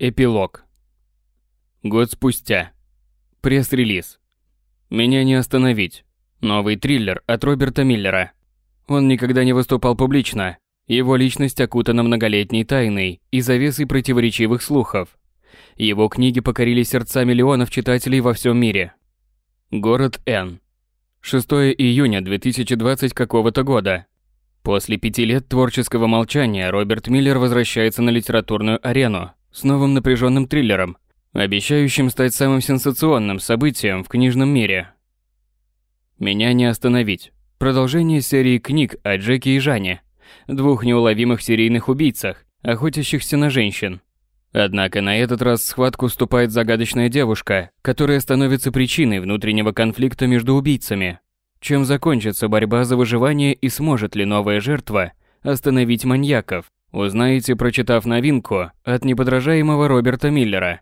Эпилог. Год спустя. Пресс-релиз. Меня не остановить. Новый триллер от Роберта Миллера. Он никогда не выступал публично. Его личность окутана многолетней тайной и завесой противоречивых слухов. Его книги покорили сердца миллионов читателей во всем мире. Город Н. 6 июня 2020 какого-то года. После пяти лет творческого молчания Роберт Миллер возвращается на литературную арену с новым напряженным триллером, обещающим стать самым сенсационным событием в книжном мире. «Меня не остановить». Продолжение серии книг о Джеке и Жане, двух неуловимых серийных убийцах, охотящихся на женщин. Однако на этот раз в схватку вступает загадочная девушка, которая становится причиной внутреннего конфликта между убийцами. Чем закончится борьба за выживание и сможет ли новая жертва остановить маньяков, узнаете, прочитав новинку от неподражаемого Роберта Миллера.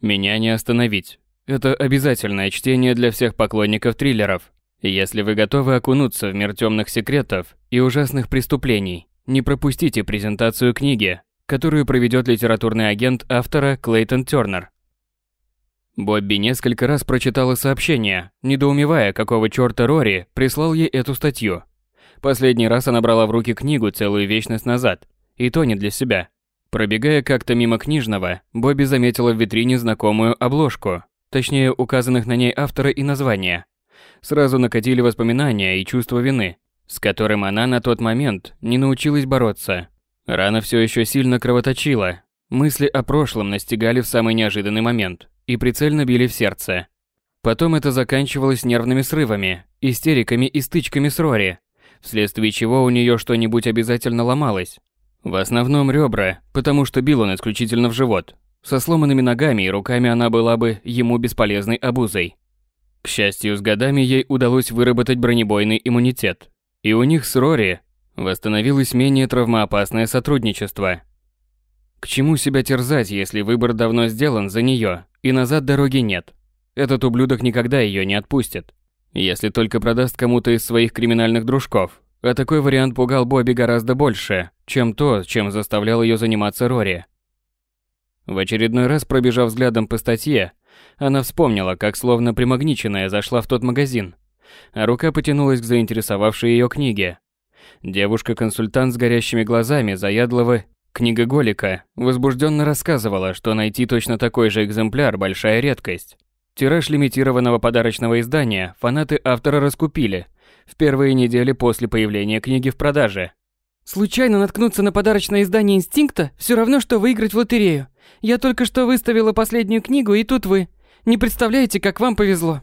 «Меня не остановить». Это обязательное чтение для всех поклонников триллеров. Если вы готовы окунуться в мир темных секретов и ужасных преступлений, не пропустите презентацию книги, которую проведет литературный агент автора Клейтон Тернер. Бобби несколько раз прочитала сообщение, недоумевая, какого чёрта Рори прислал ей эту статью. Последний раз она брала в руки книгу целую вечность назад, и то не для себя. Пробегая как-то мимо книжного, Бобби заметила в витрине знакомую обложку, точнее указанных на ней автора и названия. Сразу накатили воспоминания и чувство вины, с которым она на тот момент не научилась бороться. Рана все еще сильно кровоточила. Мысли о прошлом настигали в самый неожиданный момент и прицельно били в сердце. Потом это заканчивалось нервными срывами, истериками и стычками с Рори, вследствие чего у нее что-нибудь обязательно ломалось. В основном ребра, потому что бил он исключительно в живот. Со сломанными ногами и руками она была бы ему бесполезной обузой. К счастью, с годами ей удалось выработать бронебойный иммунитет. И у них с Рори восстановилось менее травмоопасное сотрудничество. К чему себя терзать, если выбор давно сделан за нее, и назад дороги нет? Этот ублюдок никогда ее не отпустит. Если только продаст кому-то из своих криминальных дружков. А такой вариант пугал Бобби гораздо больше, чем то, чем заставлял ее заниматься Рори. В очередной раз пробежав взглядом по статье, она вспомнила, как словно примагниченная зашла в тот магазин, а рука потянулась к заинтересовавшей ее книге. Девушка-консультант с горящими глазами заядлого книгоголика возбужденно рассказывала, что найти точно такой же экземпляр – большая редкость. Тираж лимитированного подарочного издания фанаты автора раскупили в первые недели после появления книги в продаже. Случайно наткнуться на подарочное издание «Инстинкта» все равно, что выиграть в лотерею. Я только что выставила последнюю книгу, и тут вы. Не представляете, как вам повезло.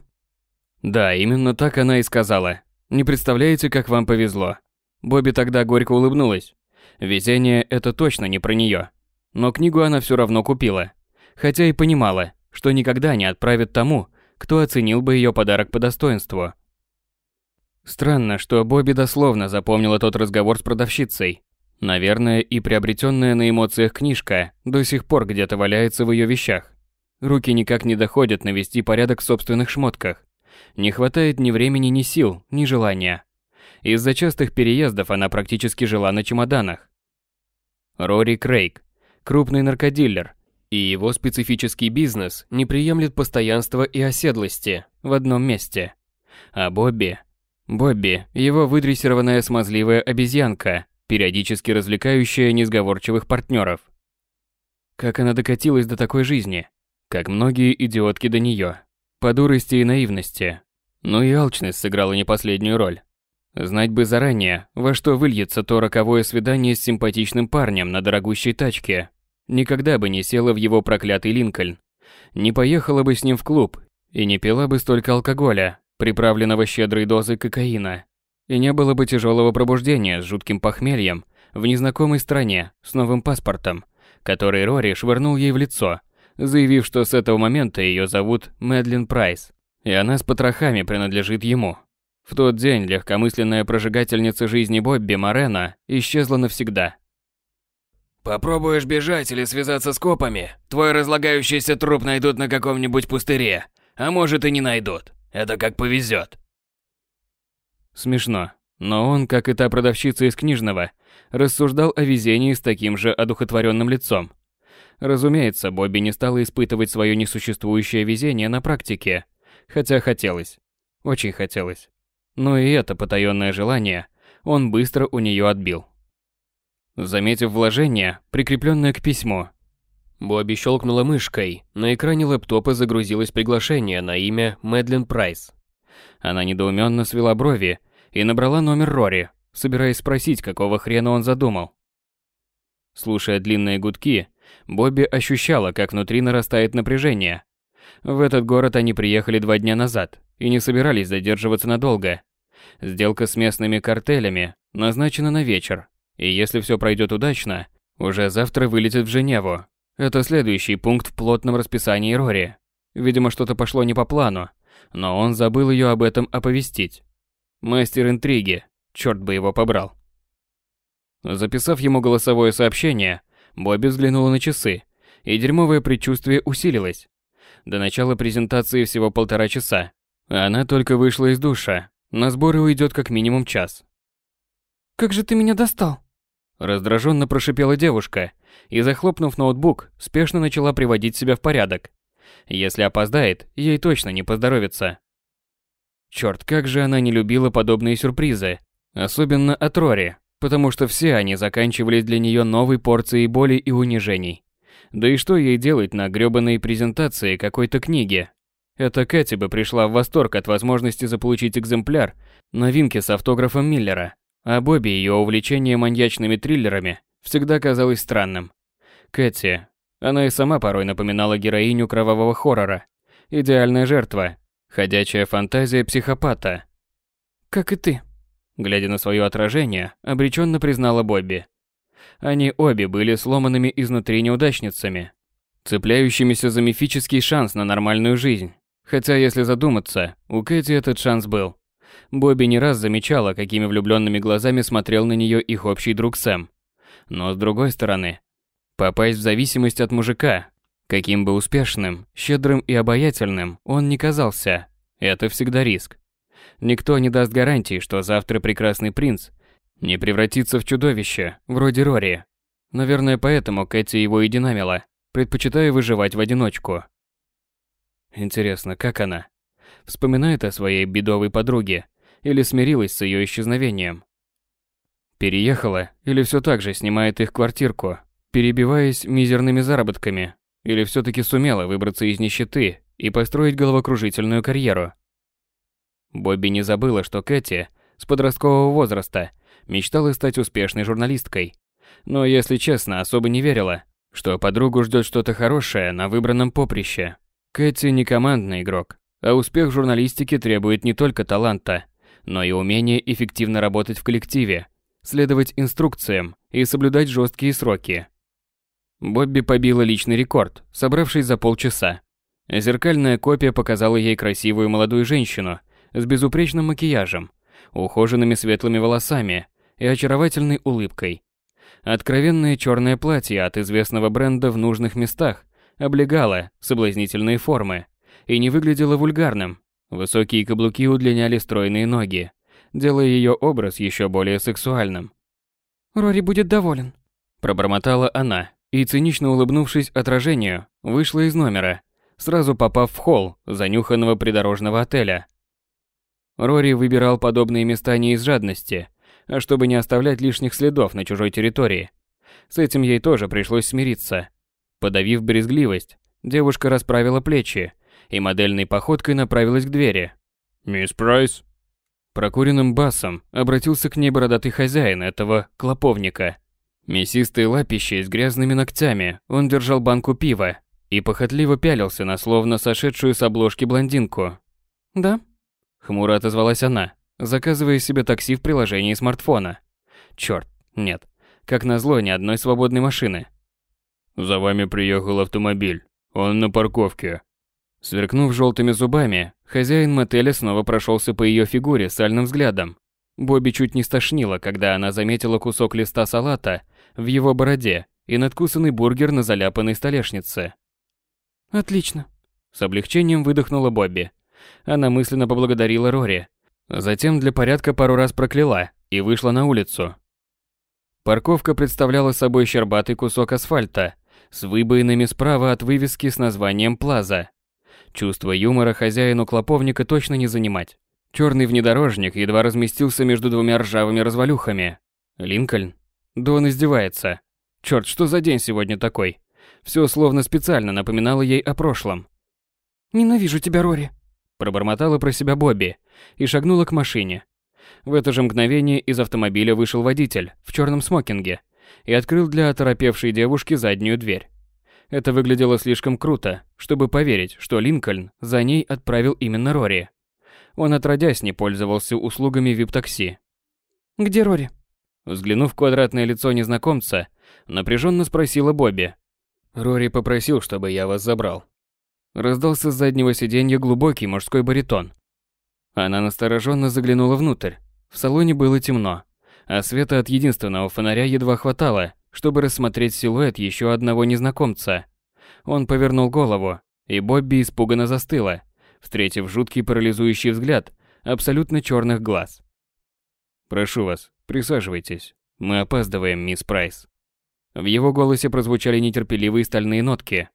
Да, именно так она и сказала. Не представляете, как вам повезло. Бобби тогда горько улыбнулась. Везение – это точно не про нее. Но книгу она все равно купила. Хотя и понимала, что никогда не отправит тому, кто оценил бы ее подарок по достоинству. Странно, что Бобби дословно запомнила тот разговор с продавщицей. Наверное, и приобретенная на эмоциях книжка до сих пор где-то валяется в ее вещах. Руки никак не доходят навести порядок в собственных шмотках. Не хватает ни времени, ни сил, ни желания. Из-за частых переездов она практически жила на чемоданах. Рори Крейг, крупный наркодилер, и его специфический бизнес не приемлет постоянства и оседлости в одном месте. А Бобби... Бобби – его выдрессированная смазливая обезьянка, периодически развлекающая несговорчивых партнеров. Как она докатилась до такой жизни? Как многие идиотки до нее. По дурости и наивности. Но и алчность сыграла не последнюю роль. Знать бы заранее, во что выльется то роковое свидание с симпатичным парнем на дорогущей тачке. Никогда бы не села в его проклятый Линкольн. Не поехала бы с ним в клуб и не пила бы столько алкоголя, приправленного щедрой дозой кокаина. И не было бы тяжелого пробуждения с жутким похмельем в незнакомой стране с новым паспортом, который Рори швырнул ей в лицо, заявив, что с этого момента ее зовут Мэдлин Прайс, и она с потрохами принадлежит ему. В тот день легкомысленная прожигательница жизни Бобби Морена исчезла навсегда. «Попробуешь бежать или связаться с копами, твой разлагающийся труп найдут на каком-нибудь пустыре, а может и не найдут. Это как повезет». Смешно, но он, как и та продавщица из книжного, рассуждал о везении с таким же одухотворенным лицом. Разумеется, Бобби не стала испытывать свое несуществующее везение на практике, хотя хотелось. Очень хотелось. Но и это потаённое желание он быстро у неё отбил. Заметив вложение, прикрепленное к письму, Бобби щелкнула мышкой. На экране лэптопа загрузилось приглашение на имя Мэдлин Прайс. Она недоуменно свела брови и набрала номер Рори, собираясь спросить, какого хрена он задумал. Слушая длинные гудки, Бобби ощущала, как внутри нарастает напряжение. В этот город они приехали два дня назад и не собирались задерживаться надолго. Сделка с местными картелями назначена на вечер, и если все пройдет удачно, уже завтра вылетит в Женеву. Это следующий пункт в плотном расписании Рори. Видимо, что-то пошло не по плану, но он забыл ее об этом оповестить. Мастер интриги, черт бы его побрал. Записав ему голосовое сообщение, Бобби взглянула на часы, и дерьмовое предчувствие усилилось. До начала презентации всего полтора часа. Она только вышла из душа. На сборы уйдет как минимум час. «Как же ты меня достал?» Раздраженно прошипела девушка и, захлопнув ноутбук, спешно начала приводить себя в порядок. Если опоздает, ей точно не поздоровится. Черт, как же она не любила подобные сюрпризы, особенно от Рори, потому что все они заканчивались для нее новой порцией боли и унижений. Да и что ей делать на грёбаной презентации какой-то книги? Эта Кэти бы пришла в восторг от возможности заполучить экземпляр новинки с автографом Миллера, а Бобби ее увлечение маньячными триллерами всегда казалось странным. Кэти, она и сама порой напоминала героиню кровавого хоррора. Идеальная жертва, ходячая фантазия психопата. «Как и ты», глядя на свое отражение, обреченно признала Бобби. Они обе были сломанными изнутри неудачницами, цепляющимися за мифический шанс на нормальную жизнь. Хотя, если задуматься, у Кэти этот шанс был. Бобби не раз замечала, какими влюбленными глазами смотрел на нее их общий друг Сэм. Но с другой стороны, попасть в зависимость от мужика, каким бы успешным, щедрым и обаятельным он не казался, это всегда риск. Никто не даст гарантии, что завтра прекрасный принц не превратится в чудовище, вроде Рори. Наверное, поэтому Кэти его и динамила, предпочитая выживать в одиночку. Интересно, как она? Вспоминает о своей бедовой подруге или смирилась с ее исчезновением? Переехала или все так же снимает их квартирку, перебиваясь мизерными заработками, или все-таки сумела выбраться из нищеты и построить головокружительную карьеру? Бобби не забыла, что Кэти с подросткового возраста мечтала стать успешной журналисткой. Но, если честно, особо не верила, что подругу ждет что-то хорошее на выбранном поприще. Кэти не командный игрок, а успех в журналистике требует не только таланта, но и умения эффективно работать в коллективе, следовать инструкциям и соблюдать жесткие сроки. Бобби побила личный рекорд, собравшись за полчаса. Зеркальная копия показала ей красивую молодую женщину с безупречным макияжем, ухоженными светлыми волосами и очаровательной улыбкой. Откровенное черное платье от известного бренда в нужных местах облегало соблазнительные формы и не выглядело вульгарным. Высокие каблуки удлиняли стройные ноги, делая ее образ еще более сексуальным. «Рори будет доволен», – пробормотала она и, цинично улыбнувшись отражению, вышла из номера, сразу попав в холл занюханного придорожного отеля – Рори выбирал подобные места не из жадности, а чтобы не оставлять лишних следов на чужой территории. С этим ей тоже пришлось смириться. Подавив брезгливость, девушка расправила плечи и модельной походкой направилась к двери. «Мисс Прайс?» Прокуренным басом обратился к ней бородатый хозяин этого клоповника. Мясистый лапище с грязными ногтями, он держал банку пива и похотливо пялился на словно сошедшую с обложки блондинку. «Да?» Хмуро отозвалась она, заказывая себе такси в приложении смартфона. Черт, нет. Как назло, ни одной свободной машины. «За вами приехал автомобиль. Он на парковке». Сверкнув желтыми зубами, хозяин мотеля снова прошелся по ее фигуре сальным взглядом. Бобби чуть не стошнило, когда она заметила кусок листа салата в его бороде и надкусанный бургер на заляпанной столешнице. «Отлично», — с облегчением выдохнула Бобби. Она мысленно поблагодарила Рори. Затем для порядка пару раз прокляла и вышла на улицу. Парковка представляла собой щербатый кусок асфальта с выбоинами справа от вывески с названием «Плаза». Чувство юмора хозяину клоповника точно не занимать. Черный внедорожник едва разместился между двумя ржавыми развалюхами. Линкольн? Да он издевается. Черт, что за день сегодня такой? Все словно специально напоминало ей о прошлом. «Ненавижу тебя, Рори», – пробормотала про себя Бобби и шагнула к машине. В это же мгновение из автомобиля вышел водитель в черном смокинге и открыл для оторопевшей девушки заднюю дверь. Это выглядело слишком круто, чтобы поверить, что Линкольн за ней отправил именно Рори. Он отродясь не пользовался услугами вип-такси. «Где Рори?» Взглянув в квадратное лицо незнакомца, напряженно спросила Бобби. «Рори попросил, чтобы я вас забрал». Раздался с заднего сиденья глубокий мужской баритон. Она настороженно заглянула внутрь. В салоне было темно, а света от единственного фонаря едва хватало, чтобы рассмотреть силуэт еще одного незнакомца. Он повернул голову, и Бобби испуганно застыла, встретив жуткий парализующий взгляд абсолютно черных глаз. «Прошу вас, присаживайтесь. Мы опаздываем, мисс Прайс». В его голосе прозвучали нетерпеливые стальные нотки.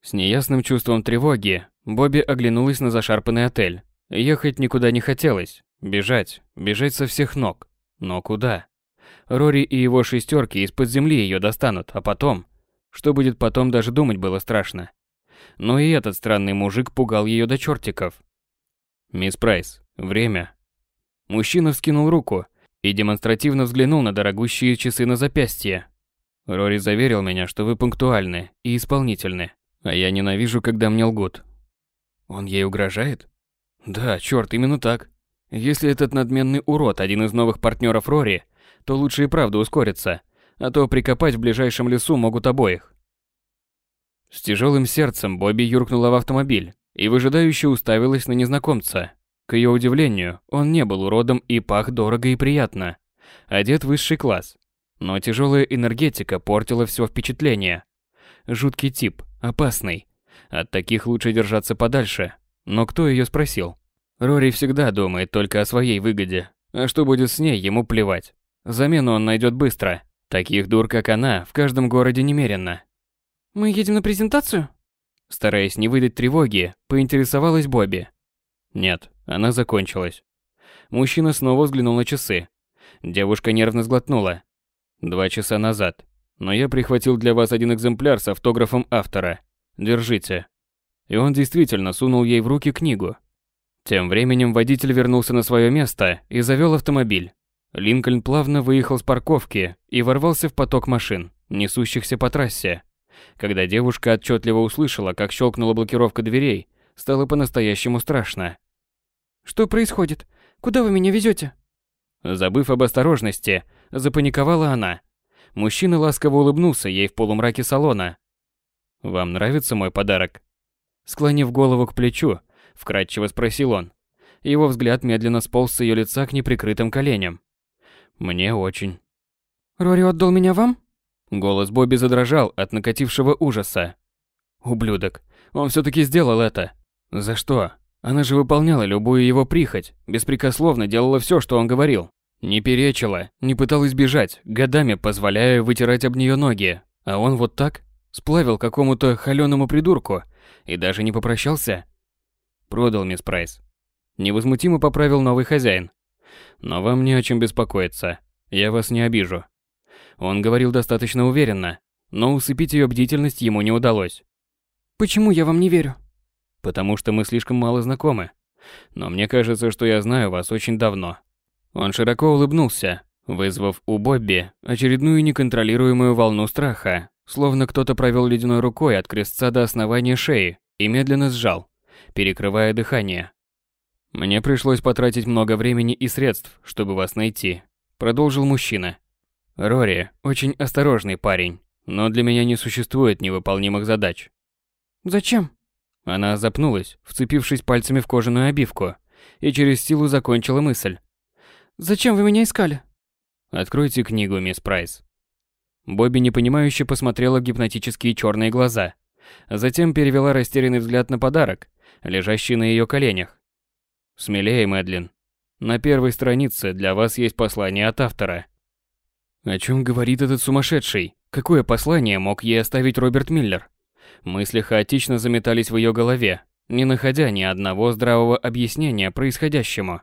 С неясным чувством тревоги Бобби оглянулась на зашарпанный отель. Ехать никуда не хотелось. Бежать, бежать со всех ног. Но куда? Рори и его шестерки из-под земли ее достанут, а потом... Что будет потом, даже думать было страшно. Но и этот странный мужик пугал ее до чертиков. «Мисс Прайс, время». Мужчина вскинул руку и демонстративно взглянул на дорогущие часы на запястье. Рори заверил меня, что вы пунктуальны и исполнительны, а я ненавижу, когда мне лгут. Он ей угрожает? Да, черт, именно так. Если этот надменный урод один из новых партнеров Рори, то лучше и правда ускориться, а то прикопать в ближайшем лесу могут обоих. С тяжелым сердцем Бобби юркнула в автомобиль и выжидающе уставилась на незнакомца. К ее удивлению, он не был уродом и пах дорого и приятно. Одет высший класс. Но тяжелая энергетика портила все впечатление. Жуткий тип, опасный. От таких лучше держаться подальше. Но кто ее спросил? Рори всегда думает только о своей выгоде. А что будет с ней, ему плевать. Замену он найдет быстро. Таких дур, как она, в каждом городе немерено. «Мы едем на презентацию?» Стараясь не выдать тревоги, поинтересовалась Бобби. Нет, она закончилась. Мужчина снова взглянул на часы. Девушка нервно сглотнула. Два часа назад. Но я прихватил для вас один экземпляр с автографом автора. Держите. И он действительно сунул ей в руки книгу. Тем временем водитель вернулся на свое место и завел автомобиль. Линкольн плавно выехал с парковки и ворвался в поток машин, несущихся по трассе. Когда девушка отчетливо услышала, как щелкнула блокировка дверей, стало по-настоящему страшно. «Что происходит? Куда вы меня везете?» Забыв об осторожности, запаниковала она. Мужчина ласково улыбнулся ей в полумраке салона. «Вам нравится мой подарок?» Склонив голову к плечу, вкратчиво спросил он. Его взгляд медленно сполз с ее лица к неприкрытым коленям. Мне очень. Рори отдал меня вам? Голос Бобби задрожал от накатившего ужаса. Ублюдок. Он все-таки сделал это. За что? Она же выполняла любую его прихоть, беспрекословно делала все, что он говорил. Не перечила, не пыталась бежать, годами позволяя вытирать об нее ноги. А он вот так сплавил какому-то холеному придурку и даже не попрощался. Продал мисс Прайс. Невозмутимо поправил новый хозяин. Но вам не о чем беспокоиться. Я вас не обижу. Он говорил достаточно уверенно, но усыпить ее бдительность ему не удалось. Почему я вам не верю? Потому что мы слишком мало знакомы. Но мне кажется, что я знаю вас очень давно. Он широко улыбнулся, вызвав у Бобби очередную неконтролируемую волну страха, словно кто-то провел ледяной рукой от крестца до основания шеи и медленно сжал, перекрывая дыхание. Мне пришлось потратить много времени и средств, чтобы вас найти, продолжил мужчина. Рори очень осторожный парень, но для меня не существует невыполнимых задач. Зачем? Она запнулась, вцепившись пальцами в кожаную обивку, и через силу закончила мысль. Зачем вы меня искали? Откройте книгу, мисс Прайс. Бобби непонимающе посмотрела в гипнотические черные глаза, затем перевела растерянный взгляд на подарок, лежащий на ее коленях. Смелее, Мэдлин. На первой странице для вас есть послание от автора. О чем говорит этот сумасшедший? Какое послание мог ей оставить Роберт Миллер? Мысли хаотично заметались в ее голове, не находя ни одного здравого объяснения происходящему.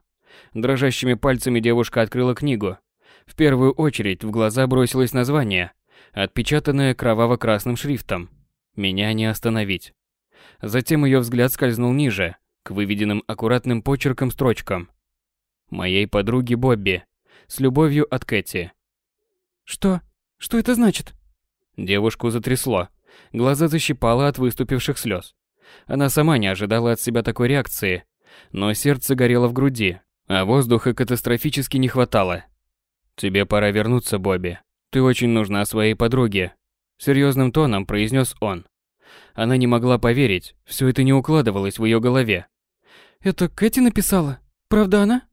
Дрожащими пальцами девушка открыла книгу. В первую очередь в глаза бросилось название, отпечатанное кроваво-красным шрифтом. «Меня не остановить». Затем ее взгляд скользнул ниже, к выведенным аккуратным почерком строчкам. «Моей подруге Бобби. С любовью от Кэти». «Что? Что это значит?» Девушку затрясло. Глаза защипало от выступивших слез. Она сама не ожидала от себя такой реакции, но сердце горело в груди, а воздуха катастрофически не хватало. «Тебе пора вернуться, Бобби. Ты очень нужна своей подруге», — серьезным тоном произнес он. Она не могла поверить, все это не укладывалось в ее голове. «Это Кэти написала? Правда она?»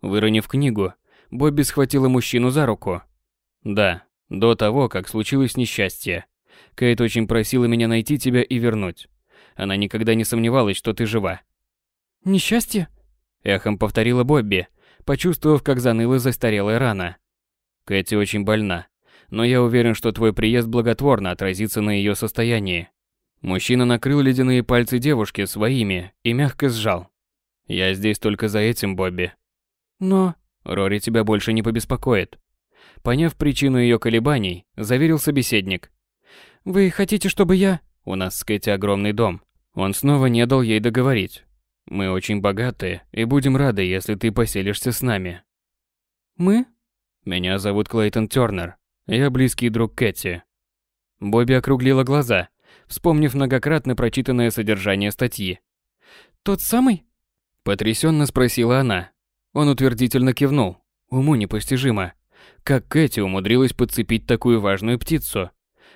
Выронив книгу, Бобби схватила мужчину за руку. «Да, до того, как случилось несчастье. Кейт очень просила меня найти тебя и вернуть. Она никогда не сомневалась, что ты жива. «Несчастье?» Эхом повторила Бобби, почувствовав, как заныла застарелая рана. Кэти очень больна, но я уверен, что твой приезд благотворно отразится на ее состоянии. Мужчина накрыл ледяные пальцы девушки своими и мягко сжал. Я здесь только за этим, Бобби. Но... Рори тебя больше не побеспокоит. Поняв причину ее колебаний, заверил собеседник. Вы хотите, чтобы я... У нас с Кэти огромный дом. Он снова не дал ей договорить. Мы очень богатые и будем рады, если ты поселишься с нами. Мы? Меня зовут Клейтон Тёрнер. Я близкий друг Кэти. Бобби округлила глаза, вспомнив многократно прочитанное содержание статьи. Тот самый? Потрясенно спросила она. Он утвердительно кивнул. Уму непостижимо. Как Кэти умудрилась подцепить такую важную птицу?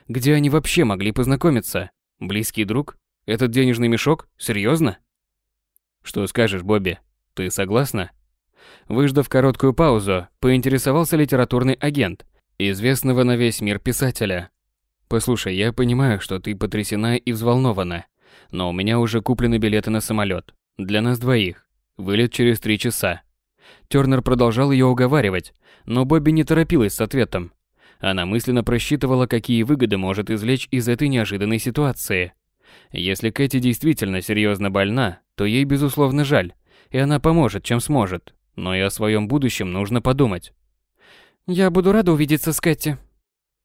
Где они вообще могли познакомиться? Близкий друг? Этот денежный мешок? Серьезно? Что скажешь, Бобби? Ты согласна? Выждав короткую паузу, поинтересовался литературный агент, известного на весь мир писателя. Послушай, я понимаю, что ты потрясена и взволнована, но у меня уже куплены билеты на самолет. Для нас двоих. Вылет через три часа. Тернер продолжал ее уговаривать, но Бобби не торопилась с ответом. Она мысленно просчитывала, какие выгоды может извлечь из этой неожиданной ситуации. Если Кэти действительно серьезно больна, то ей безусловно жаль, и она поможет, чем сможет. Но и о своем будущем нужно подумать. «Я буду рада увидеться с Кэти».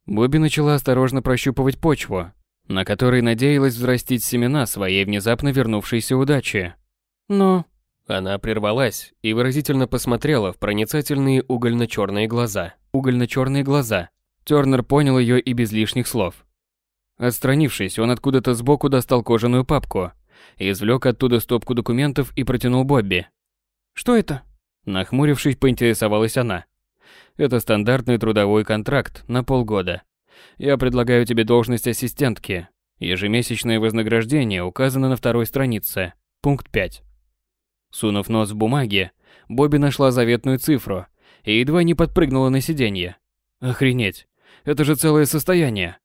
Бобби начала осторожно прощупывать почву, на которой надеялась взрастить семена своей внезапно вернувшейся удачи. «Но...» Она прервалась и выразительно посмотрела в проницательные угольно-черные глаза. Угольно-черные глаза. Тёрнер понял ее и без лишних слов. Отстранившись, он откуда-то сбоку достал кожаную папку, извлек оттуда стопку документов и протянул Бобби. «Что это?» Нахмурившись, поинтересовалась она. «Это стандартный трудовой контракт на полгода. Я предлагаю тебе должность ассистентки. Ежемесячное вознаграждение указано на второй странице. Пункт 5». Сунув нос в бумаге, Бобби нашла заветную цифру и едва не подпрыгнула на сиденье. Охренеть, это же целое состояние.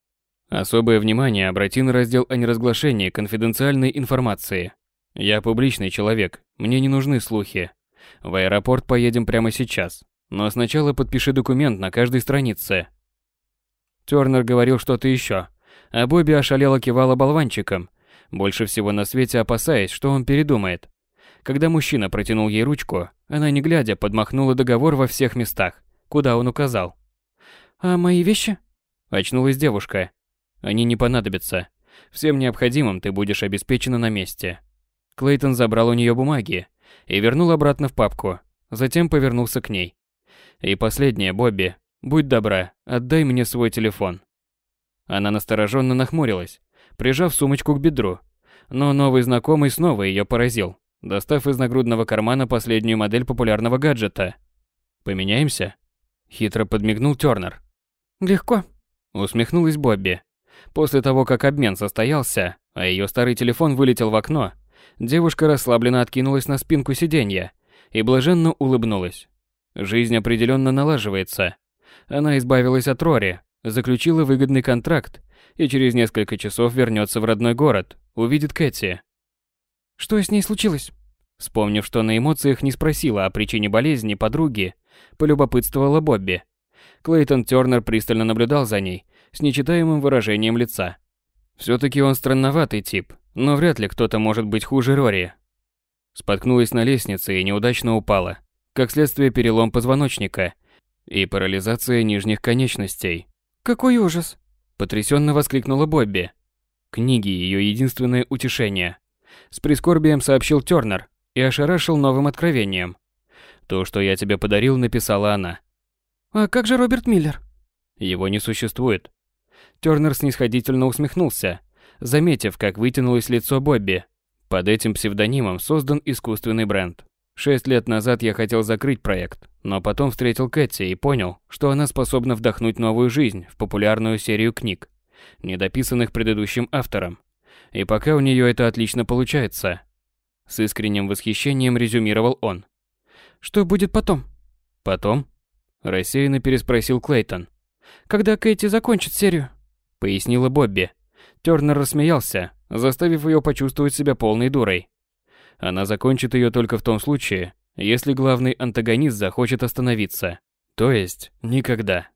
Особое внимание обрати на раздел о неразглашении конфиденциальной информации. Я публичный человек, мне не нужны слухи. В аэропорт поедем прямо сейчас, но сначала подпиши документ на каждой странице. Тёрнер говорил что-то еще, а Бобби ошалело кивала болванчиком, больше всего на свете опасаясь, что он передумает. Когда мужчина протянул ей ручку, она не глядя подмахнула договор во всех местах, куда он указал. «А мои вещи?» Очнулась девушка. «Они не понадобятся. Всем необходимым ты будешь обеспечена на месте». Клейтон забрал у нее бумаги и вернул обратно в папку, затем повернулся к ней. «И последнее, Бобби, будь добра, отдай мне свой телефон». Она настороженно нахмурилась, прижав сумочку к бедру, но новый знакомый снова ее поразил достав из нагрудного кармана последнюю модель популярного гаджета. «Поменяемся?» Хитро подмигнул Тёрнер. «Легко», усмехнулась Бобби. После того, как обмен состоялся, а ее старый телефон вылетел в окно, девушка расслабленно откинулась на спинку сиденья и блаженно улыбнулась. Жизнь определенно налаживается. Она избавилась от Рори, заключила выгодный контракт и через несколько часов вернется в родной город, увидит Кэти. Что с ней случилось? Вспомнив, что на эмоциях не спросила о причине болезни подруги, полюбопытствовала Бобби. Клейтон Тёрнер пристально наблюдал за ней, с нечитаемым выражением лица. Все-таки он странноватый тип, но вряд ли кто-то может быть хуже Рори. Споткнулась на лестнице и неудачно упала. Как следствие перелом позвоночника и парализация нижних конечностей. «Какой ужас!» – потрясенно воскликнула Бобби. Книги – ее единственное утешение. С прискорбием сообщил Тернер и ошарашил новым откровением. То, что я тебе подарил, написала она. «А как же Роберт Миллер?» Его не существует. Тернер снисходительно усмехнулся, заметив, как вытянулось лицо Бобби. Под этим псевдонимом создан искусственный бренд. Шесть лет назад я хотел закрыть проект, но потом встретил Кэти и понял, что она способна вдохнуть новую жизнь в популярную серию книг, недописанных предыдущим автором. И пока у нее это отлично получается. С искренним восхищением резюмировал он. Что будет потом? Потом? Рассеянно переспросил Клейтон. Когда Кэти закончит серию? Пояснила Бобби. Тернер рассмеялся, заставив ее почувствовать себя полной дурой. Она закончит ее только в том случае, если главный антагонист захочет остановиться. То есть, никогда.